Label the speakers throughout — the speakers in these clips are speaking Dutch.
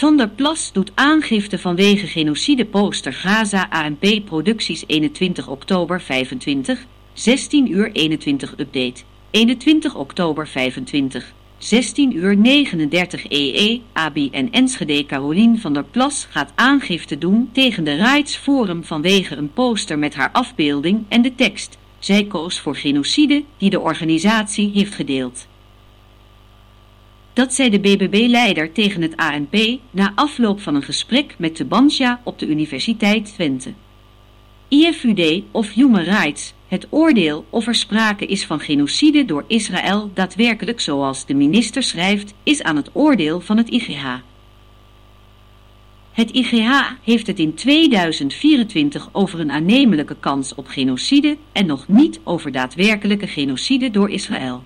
Speaker 1: Van der Plas doet aangifte vanwege genocide poster Gaza ANP Producties 21 oktober 25, 16 uur 21 update. 21 oktober 25, 16 uur 39 EE, ABI en Enschede Carolien van der Plas gaat aangifte doen tegen de Rights Forum vanwege een poster met haar afbeelding en de tekst. Zij koos voor genocide die de organisatie heeft gedeeld. Dat zei de BBB-leider tegen het ANP na afloop van een gesprek met de op de Universiteit Twente. IFUD of Human Rights, het oordeel of er sprake is van genocide door Israël daadwerkelijk zoals de minister schrijft, is aan het oordeel van het IGH. Het IGH heeft het in 2024 over een aannemelijke kans op genocide en nog niet over daadwerkelijke genocide door Israël.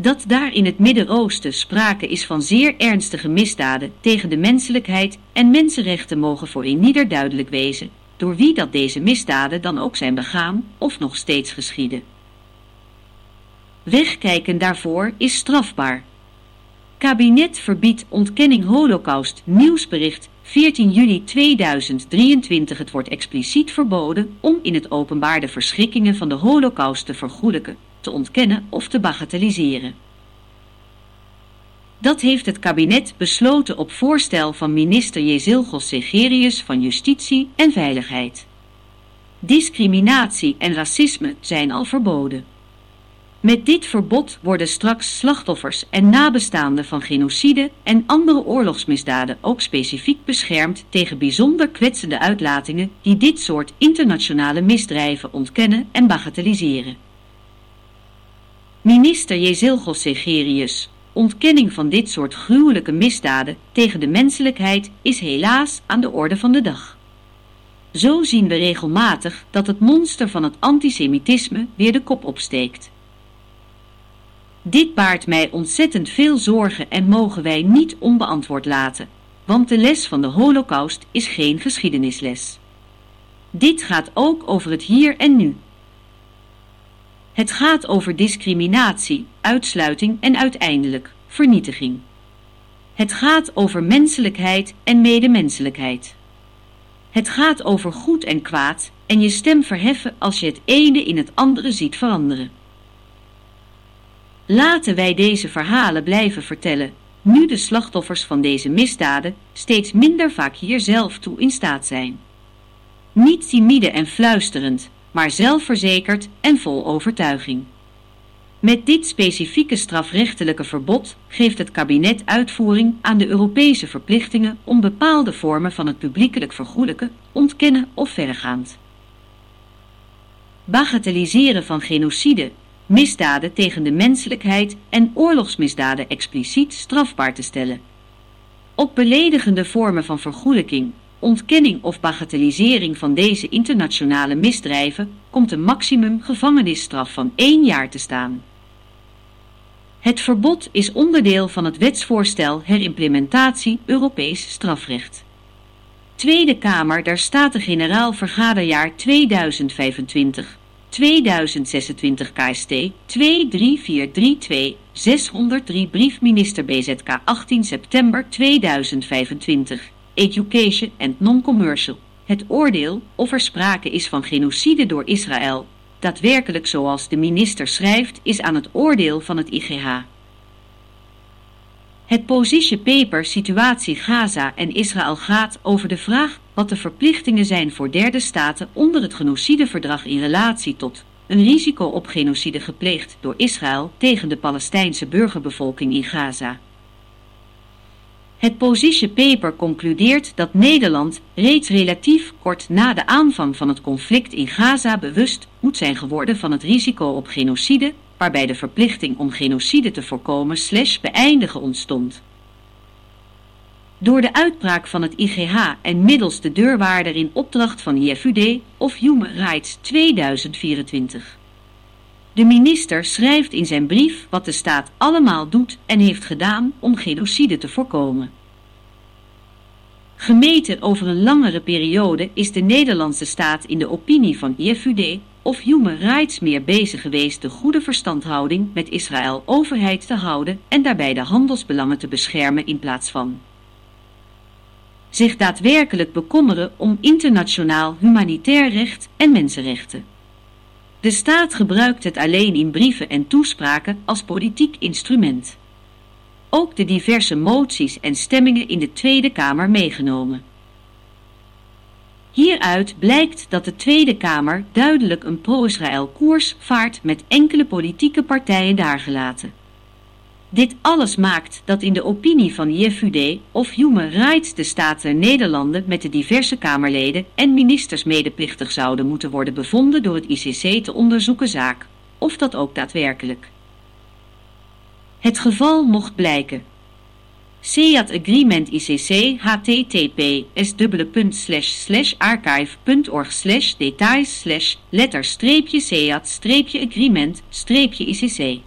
Speaker 1: Dat daar in het Midden-Oosten sprake is van zeer ernstige misdaden tegen de menselijkheid en mensenrechten mogen voor een ieder duidelijk wezen, door wie dat deze misdaden dan ook zijn begaan of nog steeds geschieden. Wegkijken daarvoor is strafbaar. Kabinet verbiedt ontkenning holocaust nieuwsbericht 14 juli 2023 Het wordt expliciet verboden om in het openbaar de verschrikkingen van de holocaust te vergoedelijken te ontkennen of te bagatelliseren. Dat heeft het kabinet besloten op voorstel van minister Jezilgos Segerius van Justitie en Veiligheid. Discriminatie en racisme zijn al verboden. Met dit verbod worden straks slachtoffers en nabestaanden van genocide en andere oorlogsmisdaden ook specifiek beschermd tegen bijzonder kwetsende uitlatingen die dit soort internationale misdrijven ontkennen en bagatelliseren. Minister Jezilgos Segerius, ontkenning van dit soort gruwelijke misdaden tegen de menselijkheid is helaas aan de orde van de dag. Zo zien we regelmatig dat het monster van het antisemitisme weer de kop opsteekt. Dit baart mij ontzettend veel zorgen en mogen wij niet onbeantwoord laten, want de les van de holocaust is geen geschiedenisles. Dit gaat ook over het hier en nu. Het gaat over discriminatie, uitsluiting en uiteindelijk vernietiging. Het gaat over menselijkheid en medemenselijkheid. Het gaat over goed en kwaad en je stem verheffen als je het ene in het andere ziet veranderen. Laten wij deze verhalen blijven vertellen, nu de slachtoffers van deze misdaden steeds minder vaak hier zelf toe in staat zijn. Niet timide en fluisterend, maar zelfverzekerd en vol overtuiging. Met dit specifieke strafrechtelijke verbod geeft het kabinet uitvoering aan de Europese verplichtingen om bepaalde vormen van het publiekelijk vergoelijken, ontkennen of verregaand. Bagatelliseren van genocide, misdaden tegen de menselijkheid en oorlogsmisdaden expliciet strafbaar te stellen. Op beledigende vormen van vergoelijking, ontkenning of bagatellisering van deze internationale misdrijven komt een maximum gevangenisstraf van één jaar te staan. Het verbod is onderdeel van het wetsvoorstel herimplementatie Europees strafrecht. Tweede Kamer der Staten-Generaal Vergaderjaar 2025 2026 KST 23432 603 Brief Minister BZK 18 september 2025 Education and Non-Commercial. Het oordeel of er sprake is van genocide door Israël, daadwerkelijk zoals de minister schrijft, is aan het oordeel van het IGH. Het position paper Situatie Gaza en Israël gaat over de vraag wat de verplichtingen zijn voor derde staten onder het genocideverdrag in relatie tot een risico op genocide gepleegd door Israël tegen de Palestijnse burgerbevolking in Gaza. Het position paper concludeert dat Nederland reeds relatief kort na de aanvang van het conflict in Gaza bewust moet zijn geworden van het risico op genocide, waarbij de verplichting om genocide te voorkomen slash beëindigen ontstond. Door de uitbraak van het IGH en middels de deurwaarder in opdracht van IFUD of Human Rights 2024. De minister schrijft in zijn brief wat de staat allemaal doet en heeft gedaan om genocide te voorkomen. Gemeten over een langere periode is de Nederlandse staat in de opinie van IFUD of Human Rights meer bezig geweest de goede verstandhouding met Israël overheid te houden en daarbij de handelsbelangen te beschermen in plaats van zich daadwerkelijk bekommeren om internationaal humanitair recht en mensenrechten. De staat gebruikt het alleen in brieven en toespraken als politiek instrument. Ook de diverse moties en stemmingen in de Tweede Kamer meegenomen. Hieruit blijkt dat de Tweede Kamer duidelijk een pro-Israël koers vaart met enkele politieke partijen daargelaten. Dit alles maakt dat in de opinie van JFUD of Human Rights de Staat der Nederlanden met de diverse Kamerleden en ministers medeplichtig zouden moeten worden bevonden door het ICC te onderzoeken zaak, of dat ook daadwerkelijk. Het geval mocht blijken. SEAT Agreement ICC http s.archive.org details letter seat agreement ICC